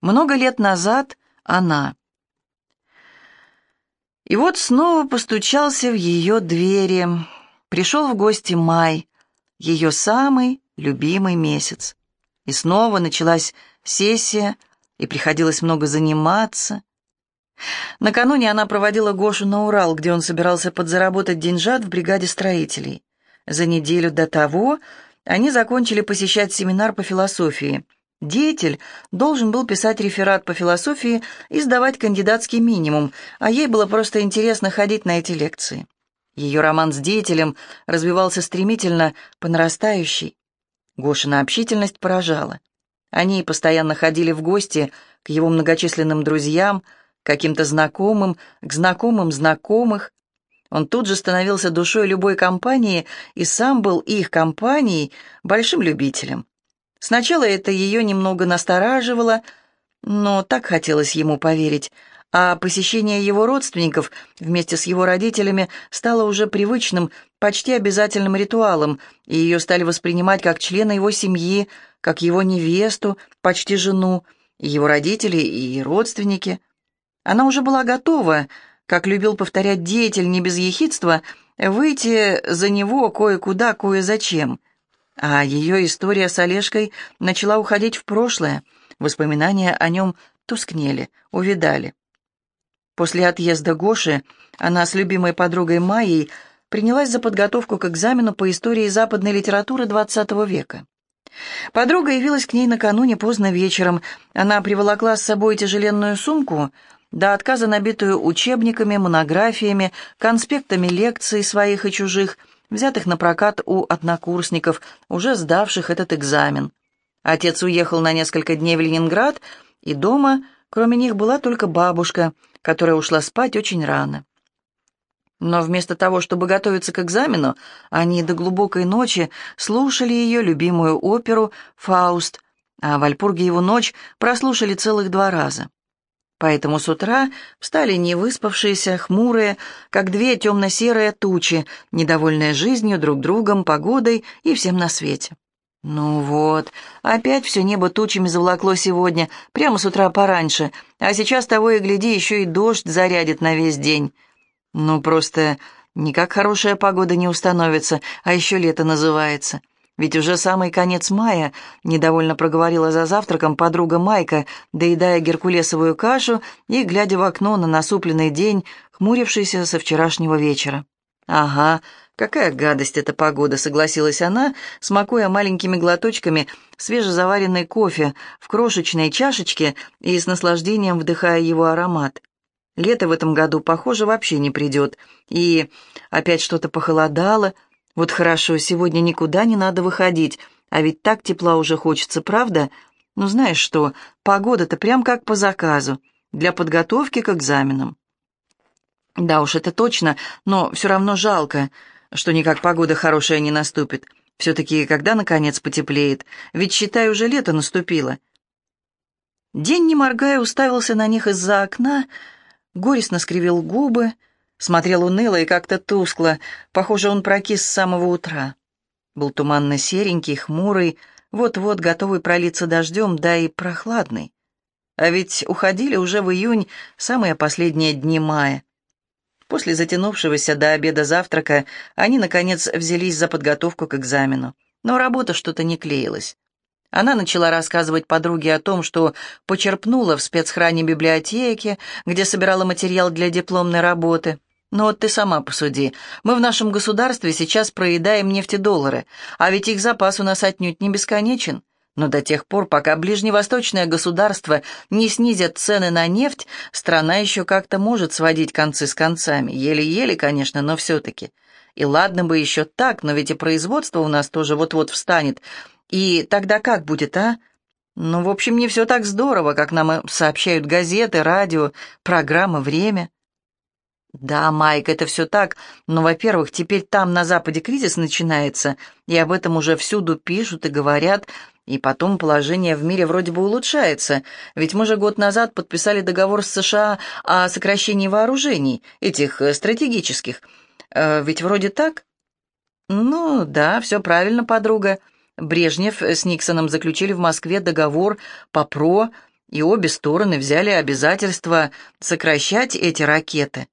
Много лет назад она. И вот снова постучался в ее двери. Пришел в гости май, ее самый любимый месяц. И снова началась сессия, и приходилось много заниматься. Накануне она проводила Гошу на Урал, где он собирался подзаработать деньжат в бригаде строителей. За неделю до того они закончили посещать семинар по философии. Деятель должен был писать реферат по философии и сдавать кандидатский минимум, а ей было просто интересно ходить на эти лекции. Ее роман с деятелем развивался стремительно по нарастающей. Гошина общительность поражала. Они постоянно ходили в гости к его многочисленным друзьям, каким-то знакомым, к знакомым знакомых. Он тут же становился душой любой компании и сам был их компанией большим любителем. Сначала это ее немного настораживало, но так хотелось ему поверить, а посещение его родственников вместе с его родителями стало уже привычным, почти обязательным ритуалом, и ее стали воспринимать как члена его семьи, как его невесту, почти жену, его родители и родственники. Она уже была готова, как любил повторять деятель не без ехидства, выйти за него кое-куда, кое-зачем. А ее история с Олежкой начала уходить в прошлое, воспоминания о нем тускнели, увидали. После отъезда Гоши она с любимой подругой Майей принялась за подготовку к экзамену по истории западной литературы XX века. Подруга явилась к ней накануне поздно вечером. Она приволокла с собой тяжеленную сумку, до отказа набитую учебниками, монографиями, конспектами лекций своих и чужих, взятых на прокат у однокурсников, уже сдавших этот экзамен. Отец уехал на несколько дней в Ленинград, и дома, кроме них, была только бабушка — которая ушла спать очень рано. Но вместо того, чтобы готовиться к экзамену, они до глубокой ночи слушали ее любимую оперу «Фауст», а в его ночь прослушали целых два раза. Поэтому с утра встали невыспавшиеся, хмурые, как две темно-серые тучи, недовольные жизнью, друг другом, погодой и всем на свете. Ну вот, опять все небо тучами заволокло сегодня, прямо с утра пораньше, а сейчас того и гляди, еще и дождь зарядит на весь день. Ну просто никак хорошая погода не установится, а еще лето называется. Ведь уже самый конец мая, недовольно проговорила за завтраком подруга Майка, доедая геркулесовую кашу и глядя в окно на насупленный день, хмурившийся со вчерашнего вечера. «Ага, «Какая гадость эта погода», — согласилась она, смакуя маленькими глоточками свежезаваренный кофе в крошечной чашечке и с наслаждением вдыхая его аромат. Лето в этом году, похоже, вообще не придет. И опять что-то похолодало. Вот хорошо, сегодня никуда не надо выходить, а ведь так тепла уже хочется, правда? Ну знаешь что, погода-то прям как по заказу, для подготовки к экзаменам. Да уж, это точно, но все равно жалко что никак погода хорошая не наступит. Все-таки когда, наконец, потеплеет? Ведь, считай, уже лето наступило. День, не моргая, уставился на них из-за окна, горестно скривил губы, смотрел уныло и как-то тускло. Похоже, он прокис с самого утра. Был туманно-серенький, хмурый, вот-вот готовый пролиться дождем, да и прохладный. А ведь уходили уже в июнь самые последние дни мая. После затянувшегося до обеда завтрака они, наконец, взялись за подготовку к экзамену. Но работа что-то не клеилась. Она начала рассказывать подруге о том, что почерпнула в спецхране библиотеки, где собирала материал для дипломной работы. Но вот ты сама посуди. Мы в нашем государстве сейчас проедаем нефтедоллары, а ведь их запас у нас отнюдь не бесконечен. Но до тех пор, пока ближневосточное государство не снизят цены на нефть, страна еще как-то может сводить концы с концами. Еле-еле, конечно, но все-таки. И ладно бы еще так, но ведь и производство у нас тоже вот-вот встанет. И тогда как будет, а? Ну, в общем, не все так здорово, как нам сообщают газеты, радио, программы, время. Да, Майк, это все так, но, во-первых, теперь там на Западе кризис начинается, и об этом уже всюду пишут и говорят, и потом положение в мире вроде бы улучшается, ведь мы же год назад подписали договор с США о сокращении вооружений, этих э, стратегических. Э, ведь вроде так? Ну, да, все правильно, подруга. Брежнев с Никсоном заключили в Москве договор по ПРО, и обе стороны взяли обязательство сокращать эти ракеты.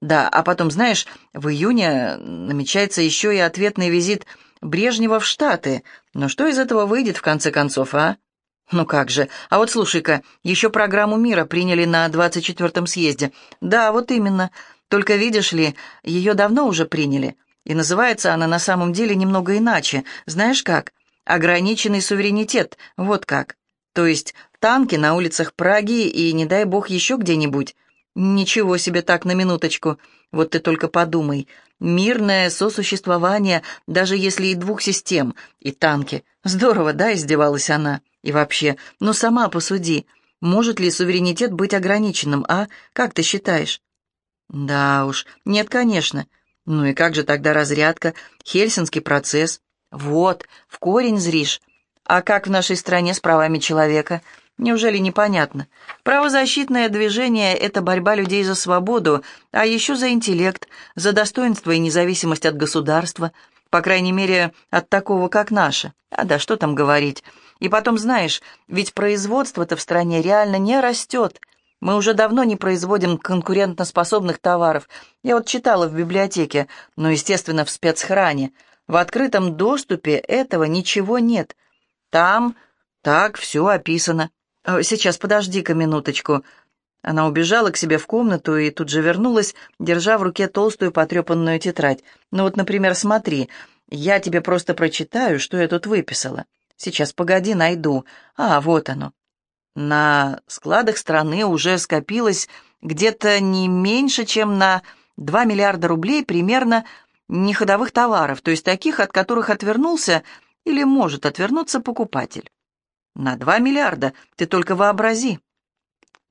Да, а потом, знаешь, в июне намечается еще и ответный визит Брежнева в Штаты. Но что из этого выйдет, в конце концов, а? Ну как же. А вот слушай-ка, еще программу мира приняли на 24-м съезде. Да, вот именно. Только, видишь ли, ее давно уже приняли. И называется она на самом деле немного иначе. Знаешь как? Ограниченный суверенитет. Вот как. То есть танки на улицах Праги и, не дай бог, еще где-нибудь. Ничего себе так на минуточку. Вот ты только подумай. Мирное сосуществование, даже если и двух систем, и танки. Здорово, да, издевалась она. И вообще, ну сама посуди. Может ли суверенитет быть ограниченным, а? Как ты считаешь? Да уж, нет, конечно. Ну и как же тогда разрядка, Хельсинский процесс? Вот, в корень зришь. А как в нашей стране с правами человека? Неужели непонятно? Правозащитное движение — это борьба людей за свободу, а еще за интеллект, за достоинство и независимость от государства, по крайней мере, от такого, как наше. А да что там говорить. И потом, знаешь, ведь производство-то в стране реально не растет. Мы уже давно не производим конкурентоспособных товаров. Я вот читала в библиотеке, но, естественно, в спецхране. В открытом доступе этого ничего нет. Там так все описано. Э, «Сейчас, подожди-ка минуточку». Она убежала к себе в комнату и тут же вернулась, держа в руке толстую потрепанную тетрадь. «Ну вот, например, смотри, я тебе просто прочитаю, что я тут выписала. Сейчас, погоди, найду. А, вот оно». На складах страны уже скопилось где-то не меньше, чем на 2 миллиарда рублей примерно неходовых товаров, то есть таких, от которых отвернулся или может отвернуться покупатель. На два миллиарда, ты только вообрази.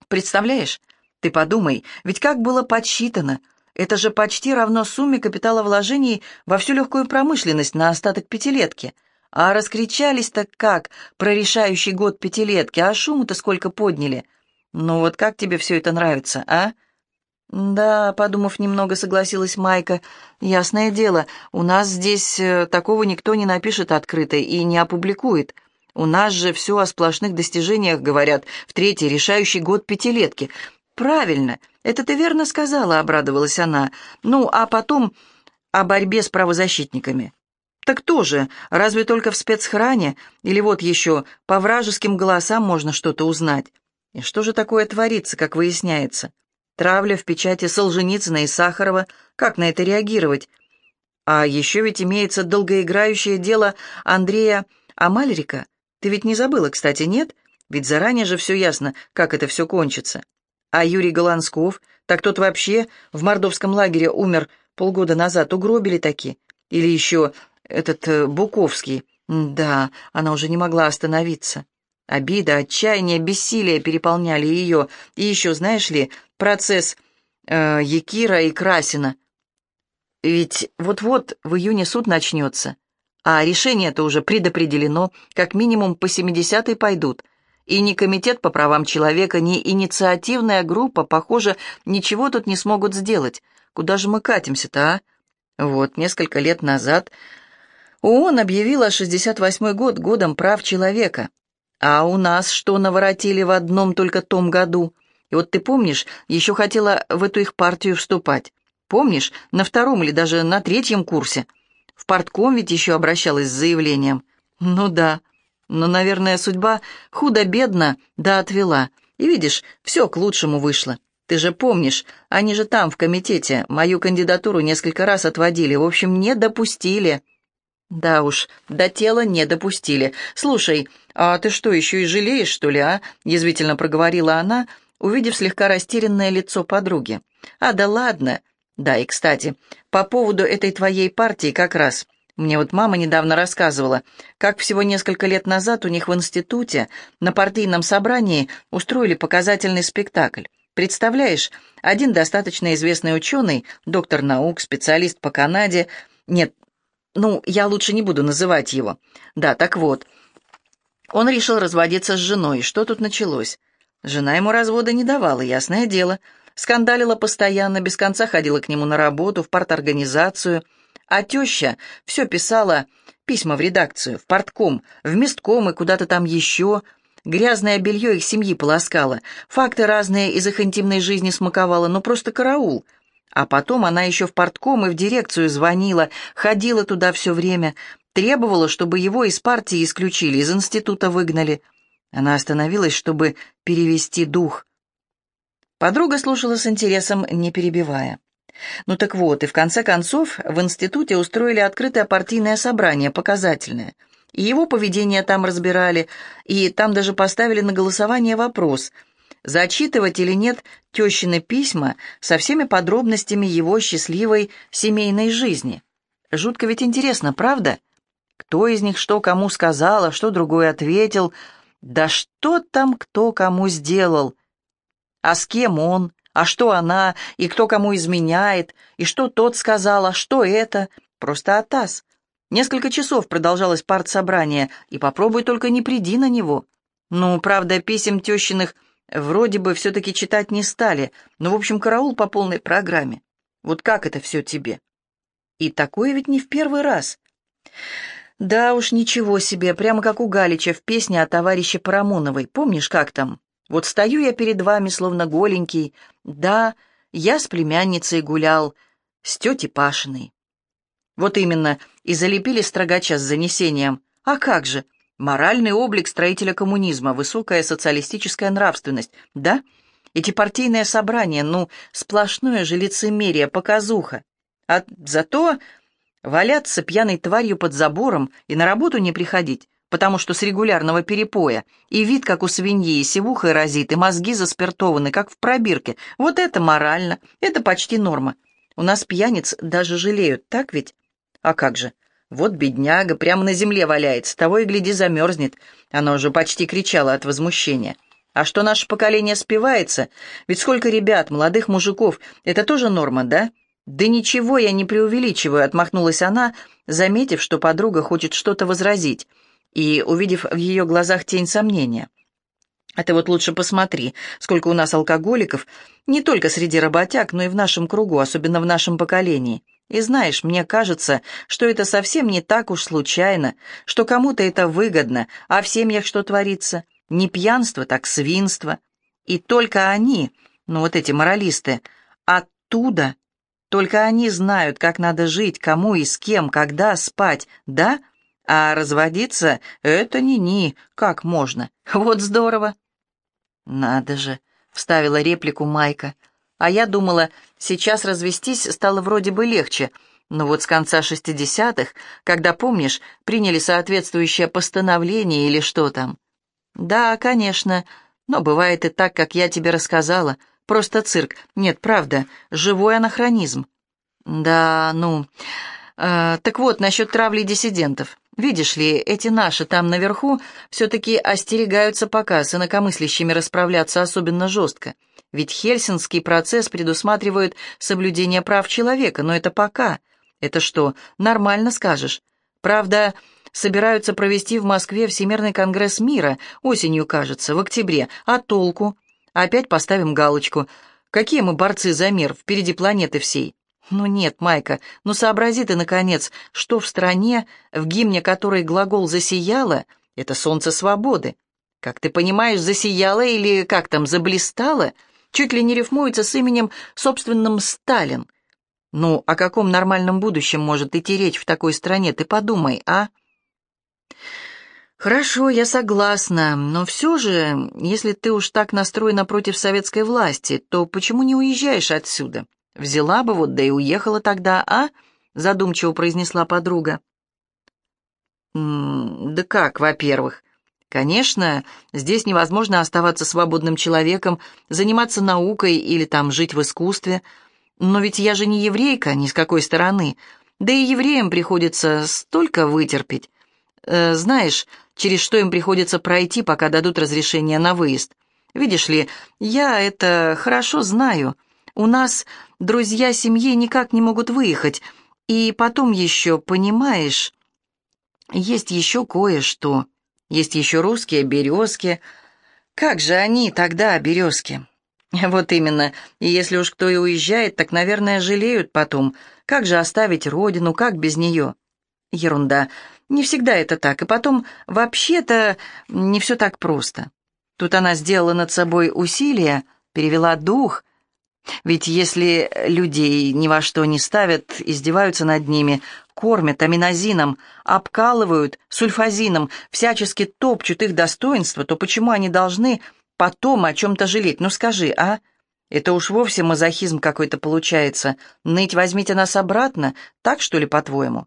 Представляешь? Ты подумай, ведь как было подсчитано? Это же почти равно сумме капиталовложений во всю легкую промышленность на остаток пятилетки. А раскричались-то как про решающий год пятилетки, а шуму-то сколько подняли. Ну вот как тебе все это нравится, а? «Да», — подумав немного, согласилась Майка. «Ясное дело, у нас здесь э, такого никто не напишет открыто и не опубликует. У нас же все о сплошных достижениях говорят в третий решающий год пятилетки. Правильно, это ты верно сказала, обрадовалась она. Ну, а потом о борьбе с правозащитниками. Так тоже, разве только в спецхране? Или вот еще по вражеским голосам можно что-то узнать? И что же такое творится, как выясняется? Травля в печати Солженицына и Сахарова. Как на это реагировать? А еще ведь имеется долгоиграющее дело Андрея Амальрика, ты ведь не забыла, кстати, нет? Ведь заранее же все ясно, как это все кончится. А Юрий Голансков, так тот вообще в мордовском лагере умер полгода назад, угробили таки. Или еще этот э, Буковский. Да, она уже не могла остановиться. Обида, отчаяние, бессилие переполняли ее. И еще, знаешь ли, процесс э, Якира и Красина. Ведь вот-вот в июне суд начнется. А решение-то уже предопределено, как минимум по 70-й пойдут. И ни комитет по правам человека, ни инициативная группа, похоже, ничего тут не смогут сделать. Куда же мы катимся-то, а? Вот, несколько лет назад ООН объявила 68-й год годом прав человека. А у нас что наворотили в одном только том году? И вот ты помнишь, еще хотела в эту их партию вступать. Помнишь, на втором или даже на третьем курсе? В портком ведь еще обращалась с заявлением. Ну да, но, наверное, судьба худо-бедно да отвела. И видишь, все к лучшему вышло. Ты же помнишь, они же там, в комитете, мою кандидатуру несколько раз отводили, в общем, не допустили. Да уж, до тела не допустили. Слушай, а ты что, еще и жалеешь, что ли, а? Язвительно проговорила она, увидев слегка растерянное лицо подруги. А да ладно, да, и, кстати, по поводу этой твоей партии как раз. Мне вот мама недавно рассказывала, как всего несколько лет назад у них в институте на партийном собрании устроили показательный спектакль. Представляешь, один достаточно известный ученый, доктор наук, специалист по Канаде, нет, ну, я лучше не буду называть его. Да, так вот, он решил разводиться с женой. Что тут началось? Жена ему развода не давала, ясное дело. Скандалила постоянно, без конца ходила к нему на работу, в парторганизацию. А теща все писала, письма в редакцию, в портком, в местком и куда-то там еще, Грязное белье их семьи полоскала, факты разные из их интимной жизни смаковала, ну просто караул. А потом она еще в портком и в дирекцию звонила, ходила туда все время, требовала, чтобы его из партии исключили, из института выгнали. Она остановилась, чтобы перевести дух. Подруга слушала с интересом, не перебивая. Ну так вот, и в конце концов в институте устроили открытое партийное собрание, показательное. И его поведение там разбирали, и там даже поставили на голосование вопрос, зачитывать или нет тещины письма со всеми подробностями его счастливой семейной жизни. Жутко ведь интересно, правда? Кто из них что кому сказал, а что другой ответил. Да что там кто кому сделал? А с кем он? А что она? И кто кому изменяет? И что тот сказал? А что это? Просто атас. Несколько часов продолжалось партсобрание, и попробуй только не приди на него. Ну, правда, писем тещиных вроде бы все-таки читать не стали, но, в общем, караул по полной программе. Вот как это все тебе? И такое ведь не в первый раз. Да уж, ничего себе, прямо как у Галича в песне о товарище Парамоновой. Помнишь, как там? Вот стою я перед вами, словно голенький. Да, я с племянницей гулял, с тетей Пашиной. Вот именно, и залепили строгача с занесением. А как же? Моральный облик строителя коммунизма, высокая социалистическая нравственность. Да? Эти партийные собрания, ну, сплошное же лицемерие, показуха. А зато валяться пьяной тварью под забором и на работу не приходить, потому что с регулярного перепоя, и вид, как у свиньи, и сивухой разит, и мозги заспиртованы, как в пробирке. Вот это морально, это почти норма. У нас пьяниц даже жалеют, так ведь? А как же? Вот бедняга прямо на земле валяется, того и гляди замерзнет. Она уже почти кричала от возмущения. А что наше поколение спивается? Ведь сколько ребят, молодых мужиков, это тоже норма, да? Да ничего я не преувеличиваю, отмахнулась она, заметив, что подруга хочет что-то возразить, и увидев в ее глазах тень сомнения. А ты вот лучше посмотри, сколько у нас алкоголиков, не только среди работяг, но и в нашем кругу, особенно в нашем поколении. И знаешь, мне кажется, что это совсем не так уж случайно, что кому-то это выгодно, а в семьях что творится? Не пьянство, так свинство. И только они, ну вот эти моралисты, оттуда, только они знают, как надо жить, кому и с кем, когда спать, да? А разводиться — это ни-ни, как можно? Вот здорово. «Надо же», — вставила реплику Майка, — а я думала, сейчас развестись стало вроде бы легче, но вот с конца шестидесятых, когда, помнишь, приняли соответствующее постановление или что там. Да, конечно, но бывает и так, как я тебе рассказала. Просто цирк. Нет, правда, живой анахронизм. Да, ну... Э, так вот, насчет травли диссидентов. Видишь ли, эти наши там наверху все-таки остерегаются пока с инакомыслящими расправляться особенно жестко. Ведь Хельсинский процесс предусматривает соблюдение прав человека, но это пока. Это что, нормально скажешь? Правда, собираются провести в Москве Всемирный конгресс мира, осенью, кажется, в октябре. А толку? Опять поставим галочку. Какие мы борцы за мир, впереди планеты всей. Ну нет, Майка, ну сообрази ты, наконец, что в стране, в гимне которой глагол «засияло» — это солнце свободы. Как ты понимаешь, засияло или как там, заблистало — чуть ли не рифмуется с именем собственным Сталин. Ну, о каком нормальном будущем может идти речь в такой стране, ты подумай, а? Хорошо, я согласна, но все же, если ты уж так настроена против советской власти, то почему не уезжаешь отсюда? Взяла бы вот, да и уехала тогда, а? Задумчиво произнесла подруга. М -м, да как, во-первых? Конечно, здесь невозможно оставаться свободным человеком, заниматься наукой или там жить в искусстве. Но ведь я же не еврейка ни с какой стороны. Да и евреям приходится столько вытерпеть. Э, знаешь, через что им приходится пройти, пока дадут разрешение на выезд. Видишь ли, я это хорошо знаю. У нас друзья семьи никак не могут выехать. И потом еще, понимаешь, есть еще кое-что. Есть еще русские березки. Как же они тогда, березки? Вот именно. И если уж кто и уезжает, так, наверное, жалеют потом. Как же оставить родину, как без нее? Ерунда. Не всегда это так. И потом, вообще-то, не все так просто. Тут она сделала над собой усилие, перевела дух. Ведь если людей ни во что не ставят, издеваются над ними, кормят аминозином, обкалывают сульфазином, всячески топчут их достоинства, то почему они должны потом о чем-то жалеть? Ну скажи, а? Это уж вовсе мазохизм какой-то получается. Ныть возьмите нас обратно, так что ли, по-твоему?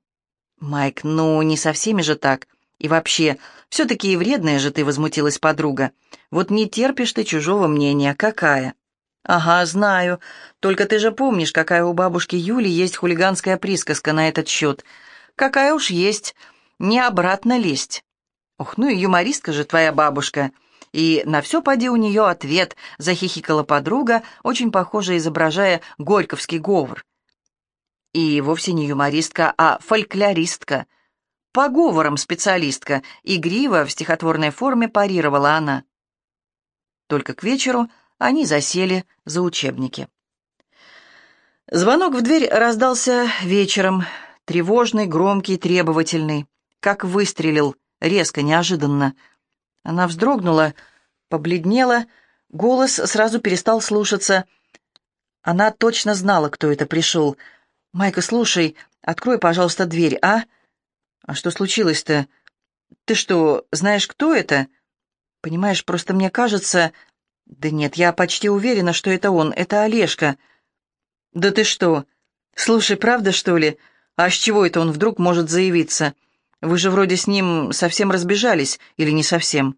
Майк, ну не со всеми же так. И вообще, все-таки и вредная же ты, возмутилась подруга. Вот не терпишь ты чужого мнения, какая? Ага, знаю. Только ты же помнишь, какая у бабушки Юли есть хулиганская присказка на этот счет. Какая уж есть, не обратно лезть. Ух, ну и юмористка же твоя бабушка. И на все поди у нее ответ, захихикала подруга, очень похоже изображая горьковский говор. И вовсе не юмористка, а фольклористка. По говорам специалистка, игриво в стихотворной форме парировала она. Только к вечеру они засели за учебники. Звонок в дверь раздался вечером, тревожный, громкий, требовательный, как выстрелил, резко, неожиданно. Она вздрогнула, побледнела, голос сразу перестал слушаться. Она точно знала, кто это пришел. «Майка, слушай, открой, пожалуйста, дверь, а?» «А что случилось-то? Ты что, знаешь, кто это?» «Понимаешь, просто мне кажется...» «Да нет, я почти уверена, что это он, это Олежка». «Да ты что? Слушай, правда, что ли? А с чего это он вдруг может заявиться?» Вы же вроде с ним совсем разбежались, или не совсем?»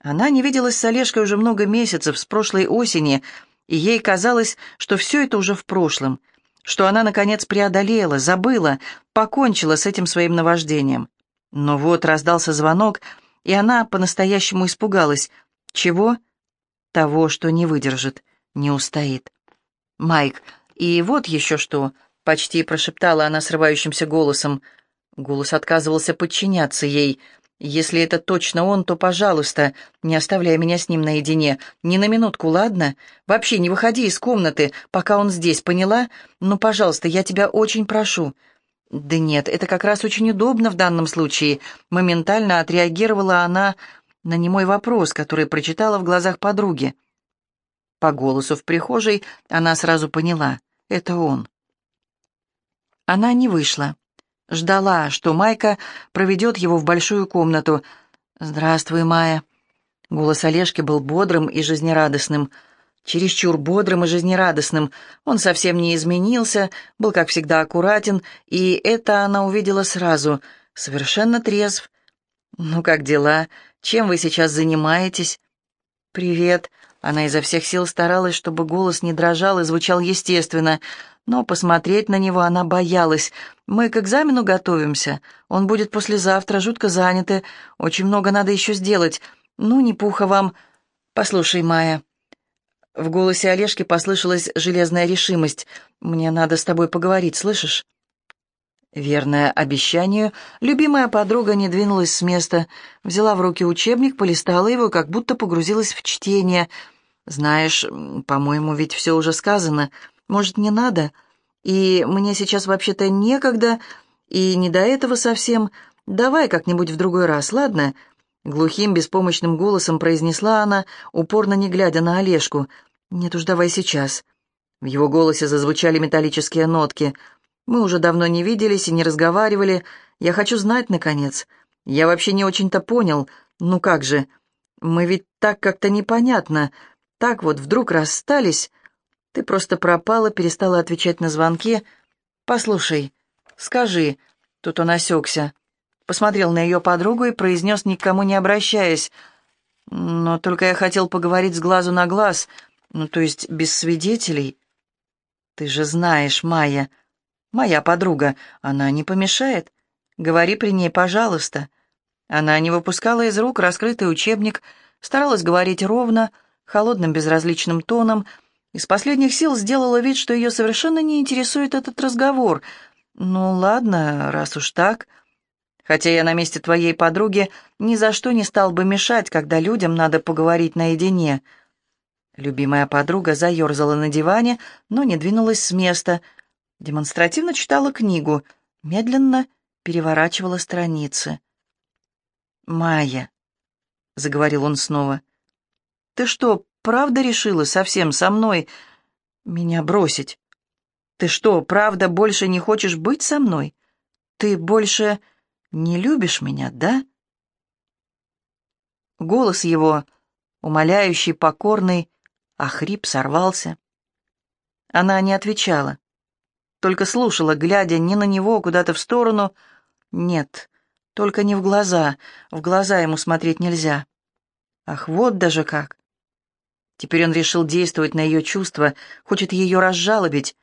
Она не виделась с Олежкой уже много месяцев, с прошлой осени, и ей казалось, что все это уже в прошлом, что она, наконец, преодолела, забыла, покончила с этим своим наваждением. Но вот раздался звонок, и она по-настоящему испугалась. Чего? Того, что не выдержит, не устоит. «Майк, и вот еще что!» — почти прошептала она срывающимся голосом — Голос отказывался подчиняться ей. «Если это точно он, то, пожалуйста, не оставляй меня с ним наедине. Ни на минутку, ладно? Вообще не выходи из комнаты, пока он здесь, поняла? Ну, пожалуйста, я тебя очень прошу». «Да нет, это как раз очень удобно в данном случае», — моментально отреагировала она на немой вопрос, который прочитала в глазах подруги. По голосу в прихожей она сразу поняла — это он. Она не вышла. Ждала, что Майка проведет его в большую комнату. «Здравствуй, Майя». Голос Олежки был бодрым и жизнерадостным. Чересчур бодрым и жизнерадостным. Он совсем не изменился, был, как всегда, аккуратен, и это она увидела сразу. Совершенно трезв. «Ну, как дела? Чем вы сейчас занимаетесь?» «Привет». Она изо всех сил старалась, чтобы голос не дрожал и звучал естественно но посмотреть на него она боялась. «Мы к экзамену готовимся. Он будет послезавтра, жутко заняты. Очень много надо еще сделать. Ну, не пуха вам. Послушай, Майя». В голосе Олежки послышалась железная решимость. «Мне надо с тобой поговорить, слышишь?» Верная обещанию, любимая подруга не двинулась с места, взяла в руки учебник, полистала его, как будто погрузилась в чтение. «Знаешь, по-моему, ведь все уже сказано». Может, не надо? И мне сейчас вообще-то некогда, и не до этого совсем. Давай как-нибудь в другой раз, ладно?» Глухим, беспомощным голосом произнесла она, упорно не глядя на Олежку. «Нет уж, давай сейчас». В его голосе зазвучали металлические нотки. «Мы уже давно не виделись и не разговаривали. Я хочу знать, наконец. Я вообще не очень-то понял. Ну как же? Мы ведь так как-то непонятно. Так вот вдруг расстались. Ты просто пропала, перестала отвечать на звонки. Послушай, скажи...» Тут он осекся. Посмотрел на ее подругу и произнес, никому не обращаясь. «Но только я хотел поговорить с глазу на глаз, ну, то есть без свидетелей». «Ты же знаешь, Майя, моя подруга, она не помешает. Говори при ней, пожалуйста». Она не выпускала из рук раскрытый учебник, старалась говорить ровно, холодным безразличным тоном — из последних сил сделала вид, что ее совершенно не интересует этот разговор. «Ну ладно, раз уж так...» Хотя я на месте твоей подруги ни за что не стал бы мешать, когда людям надо поговорить наедине. Любимая подруга заерзала на диване, но не двинулась с места. Демонстративно читала книгу, медленно переворачивала страницы. «Майя», — заговорил он снова, — Ты что, правда решила совсем со мной меня бросить? Ты что, правда больше не хочешь быть со мной? Ты больше не любишь меня, да?» Голос его, умоляющий, покорный, а хрип сорвался. Она не отвечала, только слушала, глядя не на него, куда-то в сторону. Нет, только не в глаза, в глаза ему смотреть нельзя. Ах, вот даже как! Теперь он решил действовать на ее чувства, хочет ее разжалобить.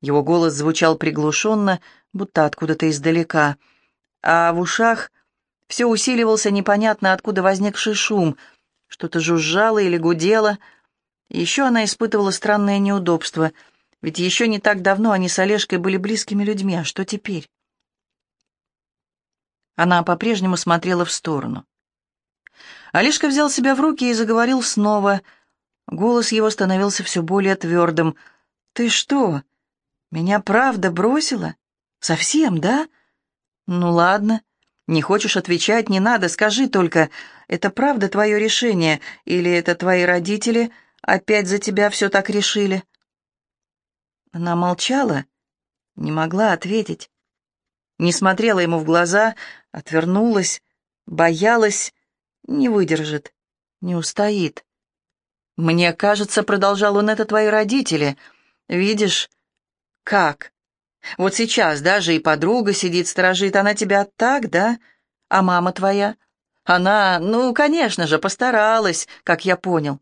Его голос звучал приглушенно, будто откуда-то издалека, а в ушах все усиливался непонятно откуда возникший шум, что-то жужжало или гудело. Еще она испытывала странное неудобство, ведь еще не так давно они с Олежкой были близкими людьми, а что теперь? Она по-прежнему смотрела в сторону. Олежка взял себя в руки и заговорил снова. Голос его становился все более твердым. «Ты что, меня правда бросила? Совсем, да? Ну ладно, не хочешь отвечать, не надо, скажи только, это правда твое решение, или это твои родители опять за тебя все так решили?» Она молчала, не могла ответить. Не смотрела ему в глаза, отвернулась, боялась, не выдержит, не устоит. «Мне кажется, — продолжал он, — это твои родители. Видишь, как? Вот сейчас даже и подруга сидит, сторожит, она тебя так, да? А мама твоя? Она, ну, конечно же, постаралась, как я понял.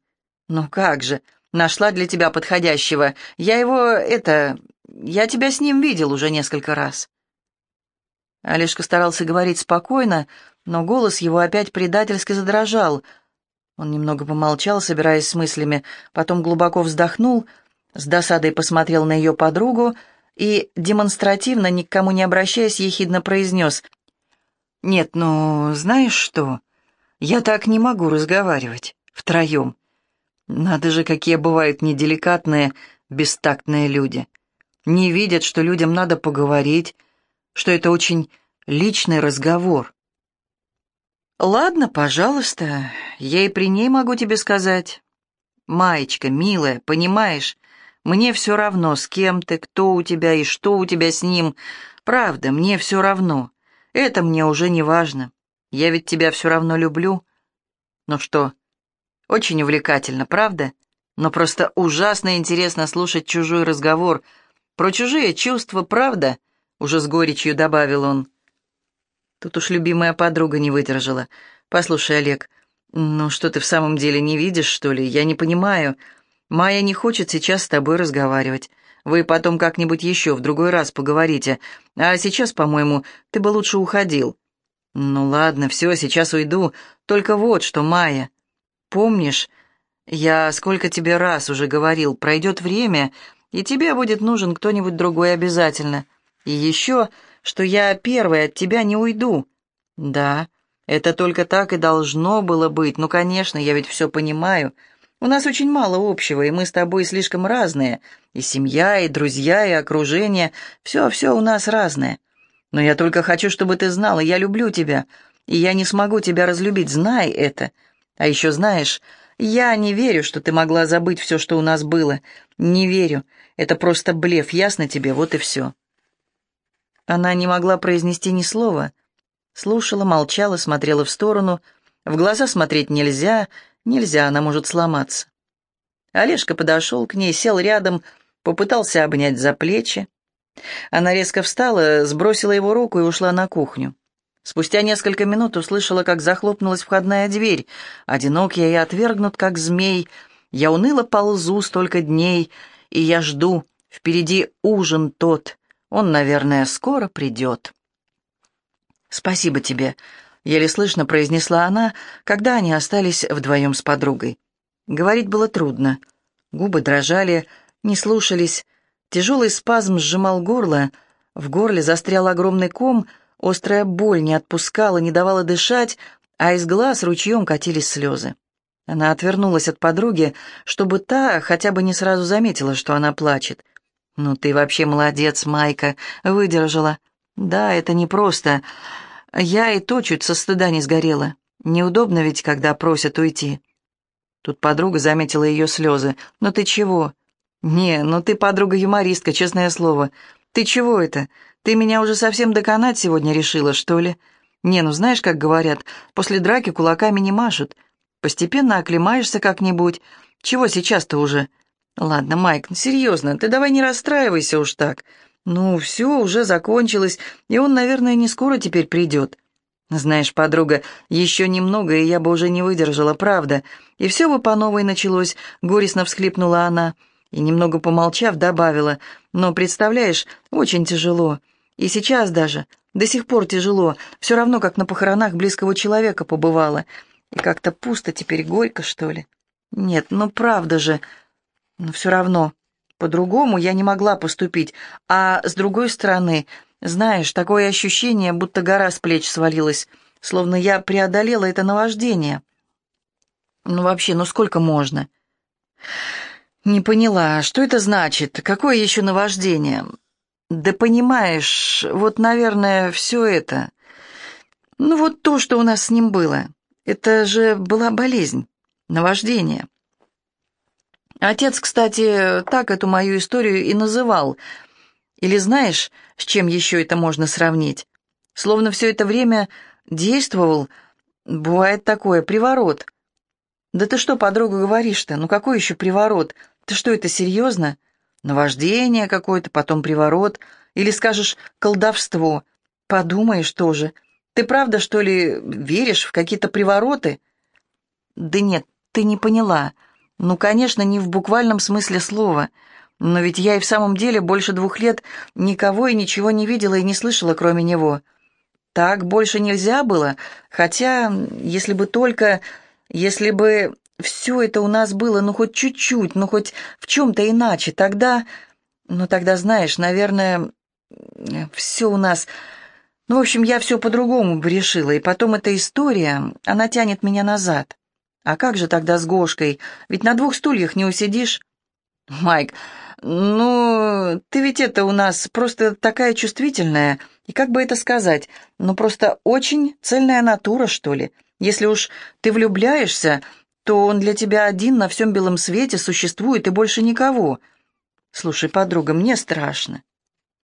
Ну как же, нашла для тебя подходящего. Я его, это, я тебя с ним видел уже несколько раз. Олежка старался говорить спокойно, но голос его опять предательски задрожал. Он немного помолчал, собираясь с мыслями, потом глубоко вздохнул, с досадой посмотрел на ее подругу и, демонстративно, ни к кому не обращаясь, ехидно произнес «Нет, ну, знаешь что, я так не могу разговаривать, втроем. Надо же, какие бывают неделикатные, бестактные люди. Не видят, что людям надо поговорить, что это очень личный разговор. «Ладно, пожалуйста, я и при ней могу тебе сказать. Маечка, милая, понимаешь, мне все равно, с кем ты, кто у тебя и что у тебя с ним. Правда, мне все равно. Это мне уже не важно. Я ведь тебя все равно люблю. Ну что, очень увлекательно, правда? Но просто ужасно интересно слушать чужой разговор. Про чужие чувства, правда?» Уже с горечью добавил он. Тут уж любимая подруга не выдержала. «Послушай, Олег, ну что ты в самом деле не видишь, что ли? Я не понимаю. Майя не хочет сейчас с тобой разговаривать. Вы потом как-нибудь еще в другой раз поговорите. А сейчас, по-моему, ты бы лучше уходил». «Ну ладно, все, сейчас уйду. Только вот что, Майя. Помнишь, я сколько тебе раз уже говорил, пройдет время, и тебе будет нужен кто-нибудь другой обязательно. И еще что я первой от тебя не уйду. Да, это только так и должно было быть. Ну, конечно, я ведь все понимаю. У нас очень мало общего, и мы с тобой слишком разные. И семья, и друзья, и окружение. Все-все у нас разное. Но я только хочу, чтобы ты знала, я люблю тебя, и я не смогу тебя разлюбить, знай это. А еще знаешь, я не верю, что ты могла забыть все, что у нас было. Не верю. Это просто блеф, ясно тебе, вот и все. Она не могла произнести ни слова. Слушала, молчала, смотрела в сторону. В глаза смотреть нельзя, нельзя, она может сломаться. Олежка подошел к ней, сел рядом, попытался обнять за плечи. Она резко встала, сбросила его руку и ушла на кухню. Спустя несколько минут услышала, как захлопнулась входная дверь. Одинок я и отвергнут, как змей. Я уныло ползу столько дней, и я жду, впереди ужин тот, он, наверное, скоро придет. «Спасибо тебе», — еле слышно произнесла она, когда они остались вдвоем с подругой. Говорить было трудно. Губы дрожали, не слушались. Тяжелый спазм сжимал горло. В горле застрял огромный ком, острая боль не отпускала, не давала дышать, а из глаз ручьем катились слезы. Она отвернулась от подруги, чтобы та хотя бы не сразу заметила, что она плачет — «Ну ты вообще молодец, Майка, выдержала. Да, это непросто. Я и то чуть со стыда не сгорела. Неудобно ведь, когда просят уйти». Тут подруга заметила ее слезы. «Ну ты чего?» «Не, ну ты подруга-юмористка, честное слово. Ты чего это? Ты меня уже совсем доконать сегодня решила, что ли?» «Не, ну знаешь, как говорят, после драки кулаками не машут. Постепенно оклемаешься как-нибудь. Чего сейчас-то уже?» «Ладно, Майк, ну серьезно, ты давай не расстраивайся уж так. Ну, все, уже закончилось, и он, наверное, не скоро теперь придет». «Знаешь, подруга, еще немного, и я бы уже не выдержала, правда. И все бы по новой началось», — горестно всхлипнула она. И, немного помолчав, добавила. «Но, представляешь, очень тяжело. И сейчас даже, до сих пор тяжело, все равно, как на похоронах близкого человека побывала. И как-то пусто теперь, горько, что ли? Нет, ну правда же. Но все равно, по-другому я не могла поступить. А с другой стороны, знаешь, такое ощущение, будто гора с плеч свалилась, словно я преодолела это наваждение. Ну вообще, ну сколько можно? Не поняла, что это значит? Какое еще наваждение? Да понимаешь, вот, наверное, все это... Ну вот то, что у нас с ним было. Это же была болезнь, наваждение. Отец, кстати, так эту мою историю и называл. Или знаешь, с чем еще это можно сравнить? Словно все это время действовал, бывает такое, приворот. Да ты что, подруга, говоришь-то? Ну какой еще приворот? Ты что, это серьезно? Наваждение какое-то, потом приворот. Или скажешь колдовство. Подумаешь тоже. Ты правда, что ли, веришь в какие-то привороты? Да нет, ты не поняла. Ну, конечно, не в буквальном смысле слова. Но ведь я и в самом деле больше двух лет никого и ничего не видела и не слышала, кроме него. Так больше нельзя было, хотя, если бы только... Если бы все это у нас было, ну, хоть чуть-чуть, ну, хоть в чем-то иначе, тогда... Ну, тогда, знаешь, наверное, все у нас... Ну, в общем, я все по-другому бы решила, и потом эта история, она тянет меня назад. А как же тогда с Гошкой? Ведь на двух стульях не усидишь. Майк, ну, ты ведь это у нас просто такая чувствительная, и как бы это сказать, ну, просто очень цельная натура, что ли. Если уж ты влюбляешься, то он для тебя один на всем белом свете существует и больше никого. Слушай, подруга, мне страшно.